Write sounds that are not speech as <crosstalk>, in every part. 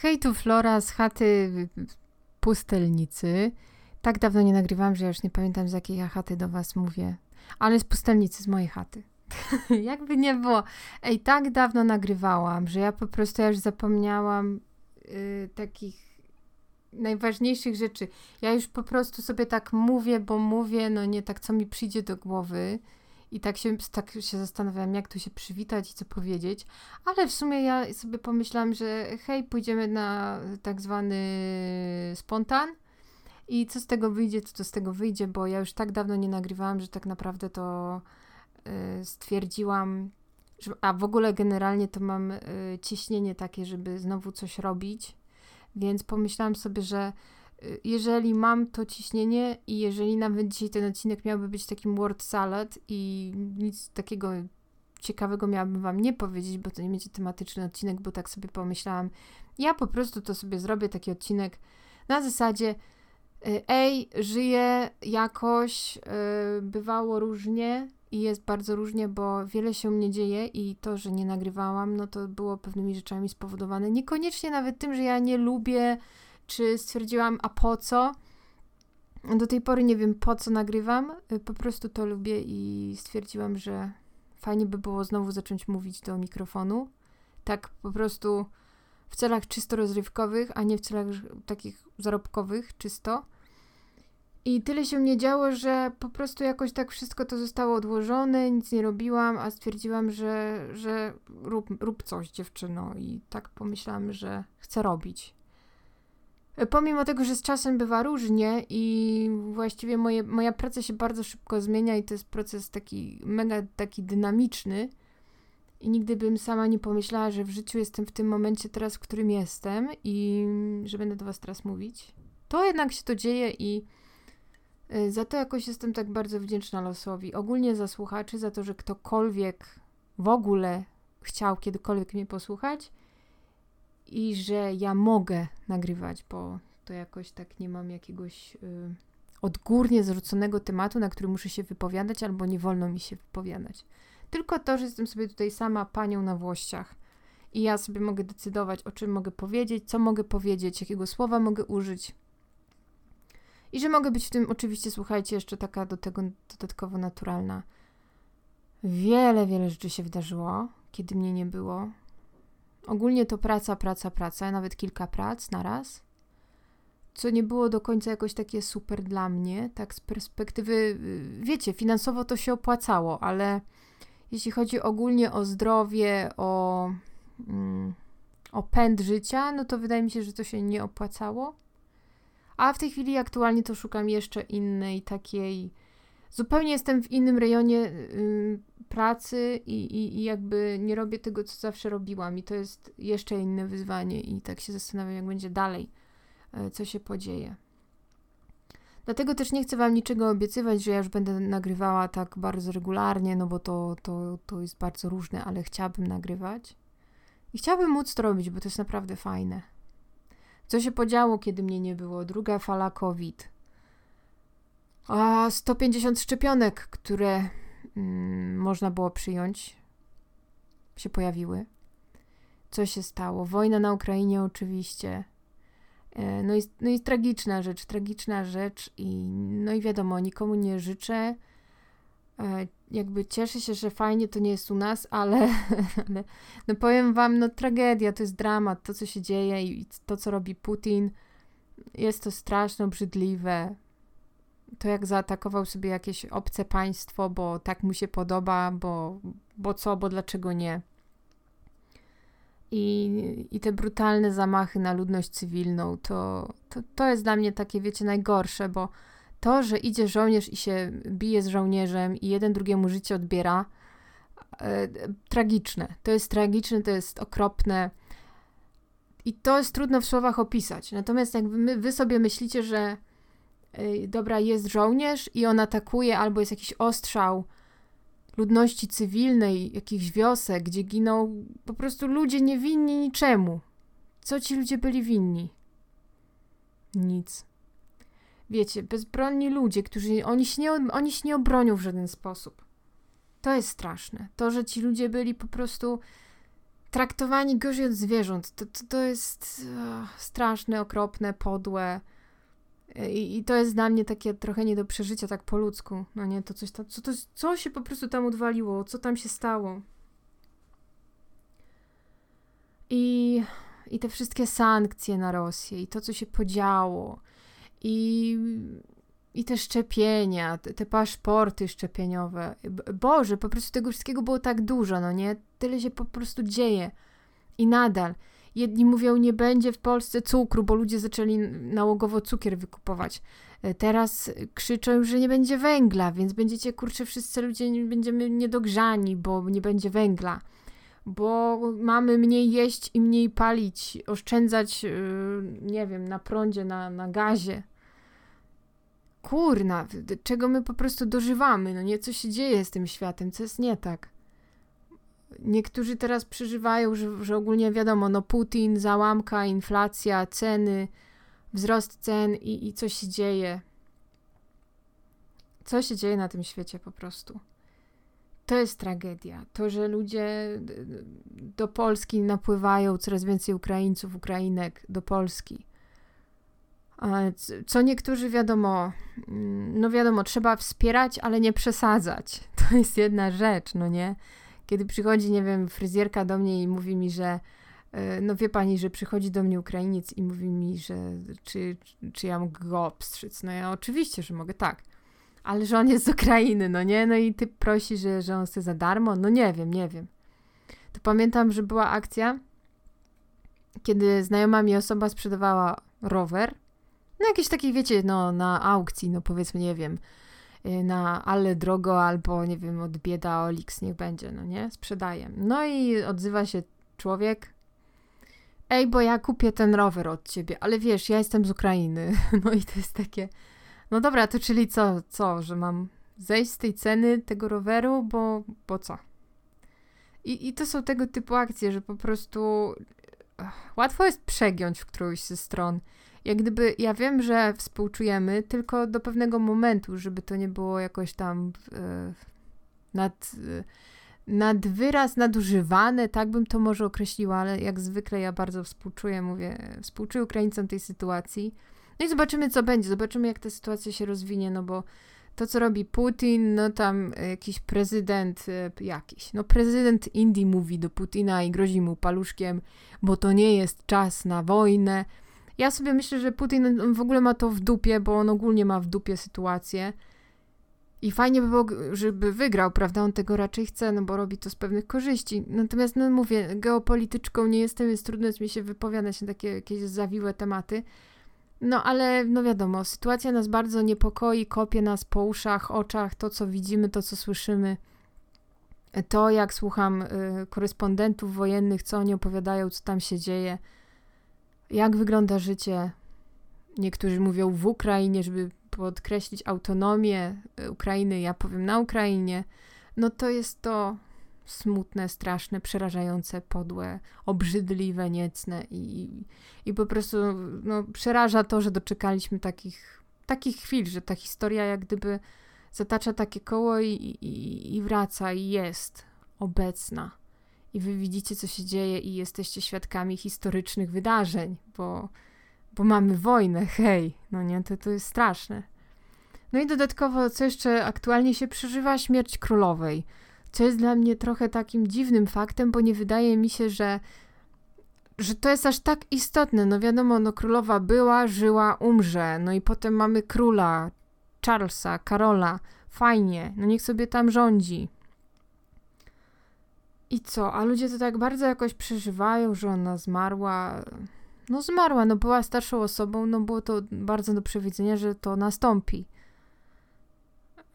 Hej, tu Flora z chaty pustelnicy. Tak dawno nie nagrywałam, że ja już nie pamiętam z jakiej ja chaty do was mówię. Ale z pustelnicy, z mojej chaty. <laughs> Jakby nie było. Ej, tak dawno nagrywałam, że ja po prostu już zapomniałam yy, takich najważniejszych rzeczy. Ja już po prostu sobie tak mówię, bo mówię, no nie tak, co mi przyjdzie do głowy. I tak się, tak się zastanawiałam, jak tu się przywitać i co powiedzieć. Ale w sumie ja sobie pomyślałam, że hej, pójdziemy na tak zwany spontan. I co z tego wyjdzie, co z tego wyjdzie, bo ja już tak dawno nie nagrywałam, że tak naprawdę to y, stwierdziłam, że, a w ogóle generalnie to mam y, ciśnienie takie, żeby znowu coś robić. Więc pomyślałam sobie, że jeżeli mam to ciśnienie i jeżeli nawet dzisiaj ten odcinek miałby być takim word salad i nic takiego ciekawego miałabym wam nie powiedzieć, bo to nie będzie tematyczny odcinek, bo tak sobie pomyślałam, ja po prostu to sobie zrobię taki odcinek na zasadzie y, ej, żyję jakoś, yy, bywało różnie i jest bardzo różnie, bo wiele się mnie dzieje i to, że nie nagrywałam, no to było pewnymi rzeczami spowodowane. Niekoniecznie nawet tym, że ja nie lubię czy stwierdziłam, a po co? Do tej pory nie wiem, po co nagrywam. Y, po prostu to lubię i stwierdziłam, że fajnie by było znowu zacząć mówić do mikrofonu. Tak po prostu w celach czysto rozrywkowych, a nie w celach takich zarobkowych, czysto. I tyle się nie działo, że po prostu jakoś tak wszystko to zostało odłożone, nic nie robiłam, a stwierdziłam, że, że rób, rób coś, dziewczyno. I tak pomyślałam, że chcę robić. Pomimo tego, że z czasem bywa różnie i właściwie moje, moja praca się bardzo szybko zmienia i to jest proces taki mega taki dynamiczny i nigdy bym sama nie pomyślała, że w życiu jestem w tym momencie teraz, w którym jestem i że będę do was teraz mówić. To jednak się to dzieje i y, za to jakoś jestem tak bardzo wdzięczna losowi. Ogólnie za słuchaczy, za to, że ktokolwiek w ogóle chciał kiedykolwiek mnie posłuchać i że ja mogę nagrywać, bo to jakoś tak nie mam jakiegoś y, odgórnie zrzuconego tematu, na który muszę się wypowiadać, albo nie wolno mi się wypowiadać. Tylko to, że jestem sobie tutaj sama panią na włościach i ja sobie mogę decydować, o czym mogę powiedzieć, co mogę powiedzieć, jakiego słowa mogę użyć. I że mogę być w tym, oczywiście, słuchajcie, jeszcze taka do tego dodatkowo naturalna. Wiele, wiele rzeczy się wydarzyło, kiedy mnie nie było. Ogólnie to praca, praca, praca, nawet kilka prac na raz. Co nie było do końca jakoś takie super dla mnie, tak z perspektywy, y, wiecie, finansowo to się opłacało, ale jeśli chodzi ogólnie o zdrowie, o, mm, o pęd życia, no to wydaje mi się, że to się nie opłacało. A w tej chwili aktualnie to szukam jeszcze innej takiej zupełnie jestem w innym rejonie y, pracy i, i, i, jakby nie robię tego, co zawsze robiłam, i to jest jeszcze inne wyzwanie, i tak się zastanawiam, jak będzie dalej, y, co się podzieje. Dlatego też nie chcę Wam niczego obiecywać, że ja już będę nagrywała tak bardzo regularnie, no bo to, to, to jest bardzo różne, ale chciałabym nagrywać. I chciałabym móc to robić, bo to jest naprawdę fajne. Co się podziało, kiedy mnie nie było? Druga fala COVID a 150 szczepionek, które mm, można było przyjąć, się pojawiły. Co się stało? Wojna na Ukrainie oczywiście. E, no i, no i tragiczna rzecz, tragiczna rzecz i no i wiadomo, nikomu nie życzę. E, jakby cieszę się, że fajnie to nie jest u nas, ale, <laughs> ale no powiem wam, no tragedia, to jest dramat, to co się dzieje i to co robi Putin. Jest to straszne, obrzydliwe to jak zaatakował sobie jakieś obce państwo, bo tak mu się podoba, bo, bo co, bo dlaczego nie. I, I te brutalne zamachy na ludność cywilną, to, to, to jest dla mnie takie, wiecie, najgorsze, bo to, że idzie żołnierz i się bije z żołnierzem i jeden drugiemu życie odbiera, e, tragiczne. To jest tragiczne, to jest okropne. I to jest trudno w słowach opisać. Natomiast jak wy, wy sobie myślicie, że dobra, jest żołnierz i on atakuje, albo jest jakiś ostrzał ludności cywilnej, jakichś wiosek, gdzie giną po prostu ludzie niewinni niczemu. Co ci ludzie byli winni? Nic. Wiecie, bezbronni ludzie, którzy oni się, nie, oni się nie obronią w żaden sposób. To jest straszne. To, że ci ludzie byli po prostu traktowani gorzej od zwierząt. To, to, to jest straszne, okropne, podłe. I, I, to jest dla mnie takie trochę nie do przeżycia tak po ludzku. No nie, to coś tam, co, to, co się po prostu tam odwaliło, co tam się stało. I, I te wszystkie sankcje na Rosję, i to, co się podziało, i, i te szczepienia, te, te paszporty szczepieniowe. Boże, po prostu tego wszystkiego było tak dużo, no nie? Tyle się po prostu dzieje. I nadal. Jedni mówią, nie będzie w Polsce cukru, bo ludzie zaczęli nałogowo cukier wykupować. E, teraz krzyczą, że nie będzie węgla, więc będziecie, kurczę, wszyscy ludzie będziemy niedogrzani, bo nie będzie węgla. Bo mamy mniej jeść i mniej palić, oszczędzać, e, nie wiem, na prądzie, na, na gazie. Kurna, czego my po prostu dożywamy, no nie, co się dzieje z tym światem, co jest nie tak niektórzy teraz przeżywają, że, że ogólnie wiadomo, no Putin, załamka, inflacja, ceny, wzrost cen i, i co się dzieje. Co się dzieje na tym świecie po prostu. To jest tragedia. To, że ludzie do Polski napływają, coraz więcej Ukraińców, Ukrainek do Polski. Co niektórzy wiadomo, mm, no wiadomo, trzeba wspierać, ale nie przesadzać. <laughs> To jest jedna rzecz, no nie? Kiedy przychodzi, nie wiem, fryzjerka do mnie i mówi mi, że e, no wie pani, że przychodzi do mnie Ukrainiec i mówi mi, że czy, czy ja mogę go obstrzyc. No ja oczywiście, że mogę, tak. Ale że on jest z Ukrainy, no nie? No i ty prosi, że, że on chce za darmo? No nie wiem, nie wiem. To pamiętam, że była akcja, kiedy znajoma mi osoba sprzedawała rower. No jakieś takie, wiecie, no na aukcji, no powiedzmy, nie wiem, na ale drogo albo nie wiem, od bieda Olix niech będzie, no nie? Sprzedaję. No i odzywa się człowiek. Ej, bo ja kupię ten rower od ciebie, ale wiesz, ja jestem z Ukrainy. <laughs> No i to jest takie. No dobra, to czyli co, co, że mam zejść z tej ceny tego roweru, bo, bo co? I, I to są tego typu akcje, że po prostu łatwo jest przegiąć w którąś ze stron jak gdyby, ja wiem, że współczujemy tylko do pewnego momentu, żeby to nie było jakoś tam e, nad, e, nad wyraz nadużywane, tak bym to może określiła, ale jak zwykle ja bardzo współczuję, mówię, współczuję Ukraińcom tej sytuacji. No i zobaczymy, co będzie, zobaczymy, jak ta sytuacja się rozwinie, no bo to, co robi Putin, no tam jakiś prezydent, e, jakiś, no prezydent Indii mówi do Putina i grozi mu paluszkiem, bo to nie jest czas na wojnę, ja sobie myślę, że Putin w ogóle ma to w dupie, bo on ogólnie ma w dupie sytuację. I fajnie by było, żeby wygrał, prawda? On tego raczej chce, no bo robi to z pewnych korzyści. Natomiast, no mówię, geopolityczką nie jestem, więc trudno jest mi się wypowiadać na takie jakieś zawiłe tematy. No ale, no wiadomo, sytuacja nas bardzo niepokoi, kopie nas po uszach, oczach, to co widzimy, to co słyszymy. To, jak słucham y, korespondentów wojennych, co oni opowiadają, co tam się dzieje jak wygląda życie. Niektórzy mówią w Ukrainie, żeby podkreślić autonomię e, Ukrainy, ja powiem na Ukrainie. No to jest to smutne, straszne, przerażające, podłe, obrzydliwe, niecne i, i po prostu no, przeraża to, że doczekaliśmy takich, takich chwil, że ta historia jak gdyby zatacza takie koło i, i, i wraca i jest obecna i wy widzicie, co się dzieje i jesteście świadkami historycznych wydarzeń, bo, bo mamy wojnę, hej, no nie, to, to jest straszne. No i dodatkowo, co jeszcze aktualnie się przeżywa, śmierć królowej, co jest dla mnie trochę takim dziwnym faktem, bo nie wydaje mi się, że że to jest aż tak istotne. No wiadomo, no królowa była, żyła, umrze. No i potem mamy króla, Charlesa, Karola. Fajnie, no niech sobie tam rządzi. I co? A ludzie to tak bardzo jakoś przeżywają, że ona zmarła. No zmarła, no była starszą osobą, no było to bardzo do przewidzenia, że to nastąpi.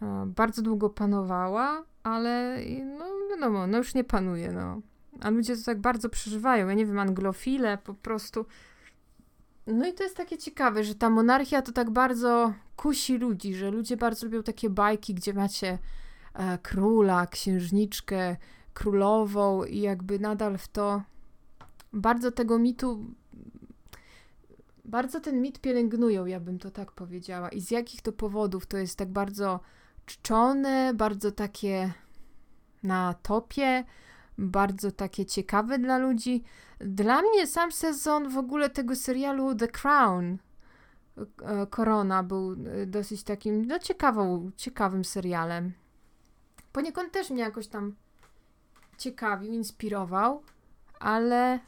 E, bardzo długo panowała, ale no wiadomo, no już nie panuje, no. A ludzie to tak bardzo przeżywają. Ja nie wiem, anglofile po prostu. No i to jest takie ciekawe, że ta monarchia to tak bardzo kusi ludzi, że ludzie bardzo lubią takie bajki, gdzie macie e, króla, księżniczkę, królową i jakby nadal w to bardzo tego mitu bardzo ten mit pielęgnują, ja bym to tak powiedziała. I z jakich to powodów to jest tak bardzo czczone, bardzo takie na topie, bardzo takie ciekawe dla ludzi. Dla mnie sam sezon w ogóle tego serialu The Crown, e, Korona, był e, dosyć takim, no ciekawą, ciekawym serialem. Poniekąd też mnie jakoś tam ciekawił, inspirował, ale,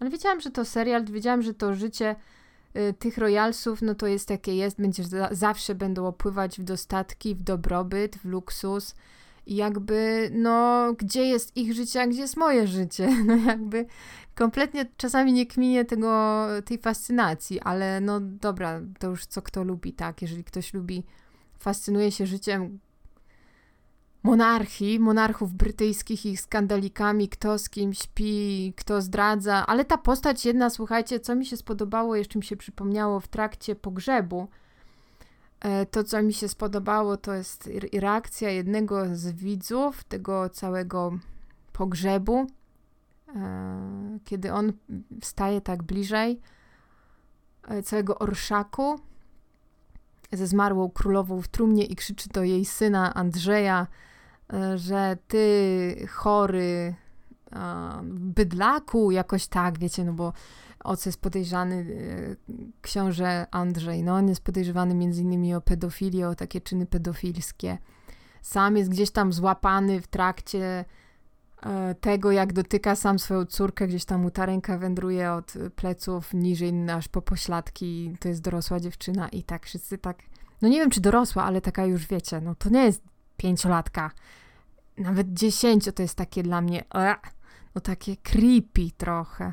ale wiedziałam, że to serial, wiedziałam, że to życie y, tych royalsów, no to jest jakie jest, będzie za, zawsze będą opływać w dostatki, w dobrobyt, w luksus i jakby, no, gdzie jest ich życie, a gdzie jest moje życie? <laughs> No jakby kompletnie czasami nie kminie tego, tej fascynacji, ale no dobra, to już co kto lubi, tak? Jeżeli ktoś lubi, fascynuje się życiem monarchii, monarchów brytyjskich, ich skandalikami, kto z kim śpi, kto zdradza, ale ta postać jedna, słuchajcie, co mi się spodobało, jeszcze mi się przypomniało w trakcie pogrzebu, e, to, co mi się spodobało, to jest reakcja jednego z widzów tego całego pogrzebu, e, kiedy on wstaje tak bliżej e, całego orszaku ze zmarłą królową w trumnie i krzyczy do jej syna Andrzeja, że ty chory bydlaku, jakoś tak, wiecie, no bo o co jest podejrzany e, książę Andrzej, no on jest podejrzewany między innymi o pedofilię, o takie czyny pedofilskie. Sam jest gdzieś tam złapany w trakcie e, tego, jak dotyka sam swoją córkę, gdzieś tam mu ta ręka wędruje od pleców niżej aż po pośladki, to jest dorosła dziewczyna i tak wszyscy tak, no nie wiem czy dorosła, ale taka już wiecie, no to nie jest pięciolatka, nawet dziesięcio to jest takie dla mnie, no takie creepy trochę.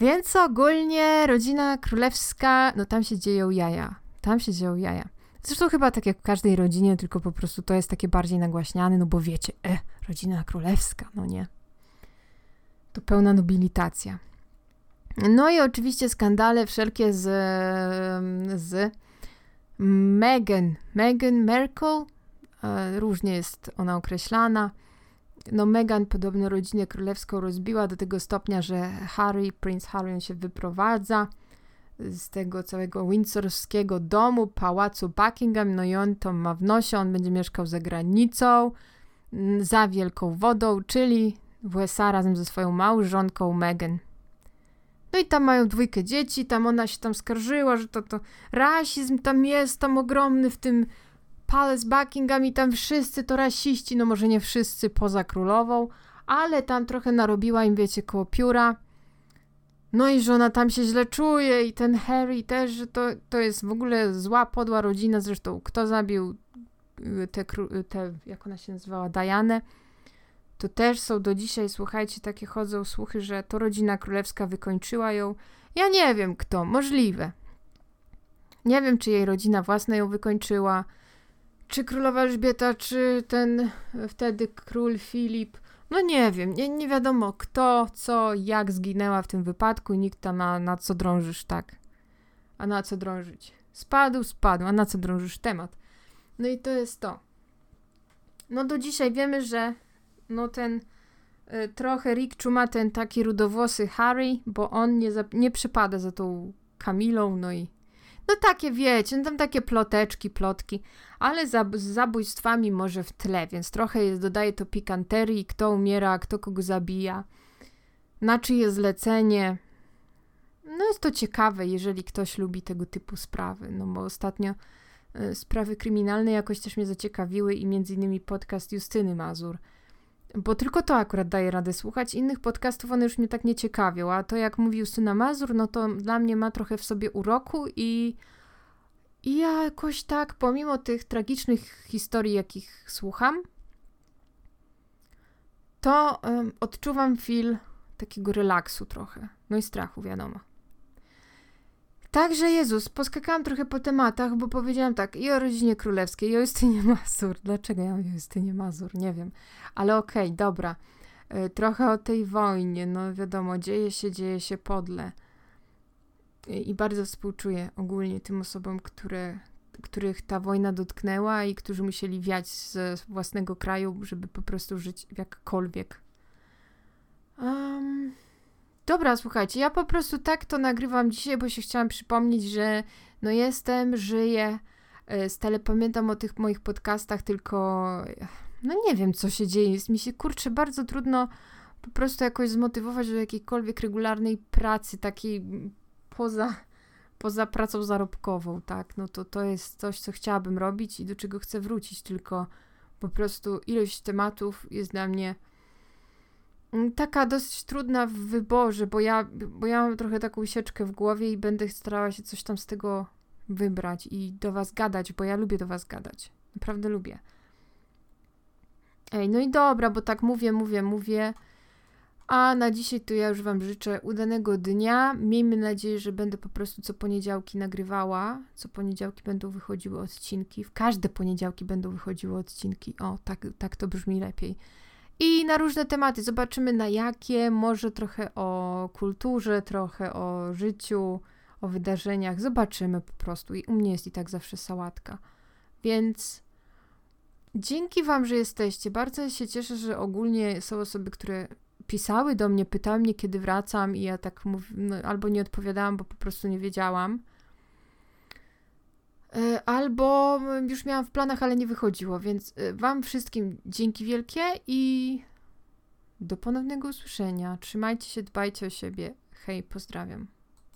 Więc ogólnie rodzina królewska, no tam się dzieją jaja. Tam się dzieją jaja. Zresztą chyba tak jak w każdej rodzinie, tylko po prostu to jest takie bardziej nagłaśniane, no bo wiecie, e, rodzina królewska, no nie. To pełna nobilitacja. No i oczywiście skandale wszelkie z, z Meghan, Meghan Merkel, E, różnie jest ona określana. No Meghan podobno rodzinę królewską rozbiła do tego stopnia, że Harry, Prince Harry się wyprowadza z tego całego windsorskiego domu, pałacu Buckingham, no i on to ma w nosie, on będzie mieszkał za granicą, za wielką wodą, czyli w USA razem ze swoją małżonką Meghan. No i tam mają dwójkę dzieci, tam ona się tam skarżyła, że to, to rasizm tam jest tam ogromny w tym Palace Buckingham i tam wszyscy to rasiści, no może nie wszyscy poza królową, ale tam trochę narobiła im, wiecie, koło pióra. No i że ona tam się źle czuje i ten Harry też, to, to jest w ogóle zła, podła rodzina. Zresztą kto zabił y, te, y, te jak ona się nazywała, Dianę, to też są do dzisiaj, słuchajcie, takie chodzą słuchy, że to rodzina królewska wykończyła ją. Ja nie wiem kto, możliwe. Nie wiem, czy jej rodzina własna ją wykończyła, czy królowa Elżbieta, czy ten wtedy król Filip. No nie wiem, nie, nie wiadomo kto, co, jak zginęła w tym wypadku. Nikt tam na, na co drążysz, tak. A na co drążyć? Spadł, spadł, a na co drążysz temat? No i to jest to. No do dzisiaj wiemy, że no ten y, trochę Rick ma ten taki rudowłosy Harry, bo on nie, nie przypada za tą Kamilą, no i no takie wiecie, no tam takie ploteczki, plotki, ale z zabójstwami może w tle, więc trochę jest, dodaje to pikanterii, kto umiera, kto kogo zabija, na czyje zlecenie. No jest to ciekawe, jeżeli ktoś lubi tego typu sprawy, no bo ostatnio y, sprawy kryminalne jakoś też mnie zaciekawiły i między innymi podcast Justyny Mazur – bo tylko to akurat daje radę słuchać. Innych podcastów one już mnie tak nie ciekawią, a to jak mówił Syna Mazur, no to dla mnie ma trochę w sobie uroku i, i ja jakoś tak, pomimo tych tragicznych historii, jakich słucham, to um, odczuwam feel takiego relaksu trochę. No i strachu, wiadomo. Także Jezus, poskakałam trochę po tematach, bo powiedziałam tak i o rodzinie królewskiej, i o Justynie <laughs> Mazur. Dlaczego ja mówię Justynie Mazur? Nie wiem. Ale okej, okay, dobra. Y, trochę o tej wojnie, no wiadomo, dzieje się, dzieje się podle. I, bardzo współczuję ogólnie tym osobom, które, których ta wojna dotknęła i którzy musieli wiać ze własnego kraju, żeby po prostu żyć jakkolwiek. Um, Dobra, słuchajcie, ja po prostu tak to nagrywam dzisiaj, bo się chciałam przypomnieć, że no jestem, żyję, e, stale pamiętam o tych moich podcastach, tylko no nie wiem, co się dzieje. Jest mi się, kurczę, bardzo trudno po prostu jakoś zmotywować do jakiejkolwiek regularnej pracy, takiej poza, poza pracą zarobkową, tak? No to to jest coś, co chciałabym robić i do czego chcę wrócić, tylko po prostu ilość tematów jest dla mnie taka dosyć trudna w wyborze, bo ja, bo ja mam trochę taką sieczkę w głowie i będę starała się coś tam z tego wybrać i do was gadać, bo ja lubię do was gadać. Naprawdę lubię. Ej, no i dobra, bo tak mówię, mówię, mówię. A na dzisiaj to ja już Wam życzę udanego dnia. Miejmy nadzieję, że będę po prostu co poniedziałki nagrywała. Co poniedziałki będą wychodziły odcinki. W każde poniedziałki będą wychodziły odcinki. O, tak, tak to brzmi lepiej. I na różne tematy. Zobaczymy na jakie. Może trochę o kulturze, trochę o życiu, o wydarzeniach. Zobaczymy po prostu. I u mnie jest i tak zawsze sałatka. Więc dzięki Wam, że jesteście. Bardzo się cieszę, że ogólnie są osoby, które pisały do mnie, pytały mnie, kiedy wracam, i ja tak mów, no, albo nie odpowiadałam, bo po prostu nie wiedziałam. E, albo już miałam w planach, ale nie wychodziło, więc e, Wam wszystkim dzięki wielkie i do ponownego usłyszenia. Trzymajcie się, dbajcie o siebie. Hej, pozdrawiam.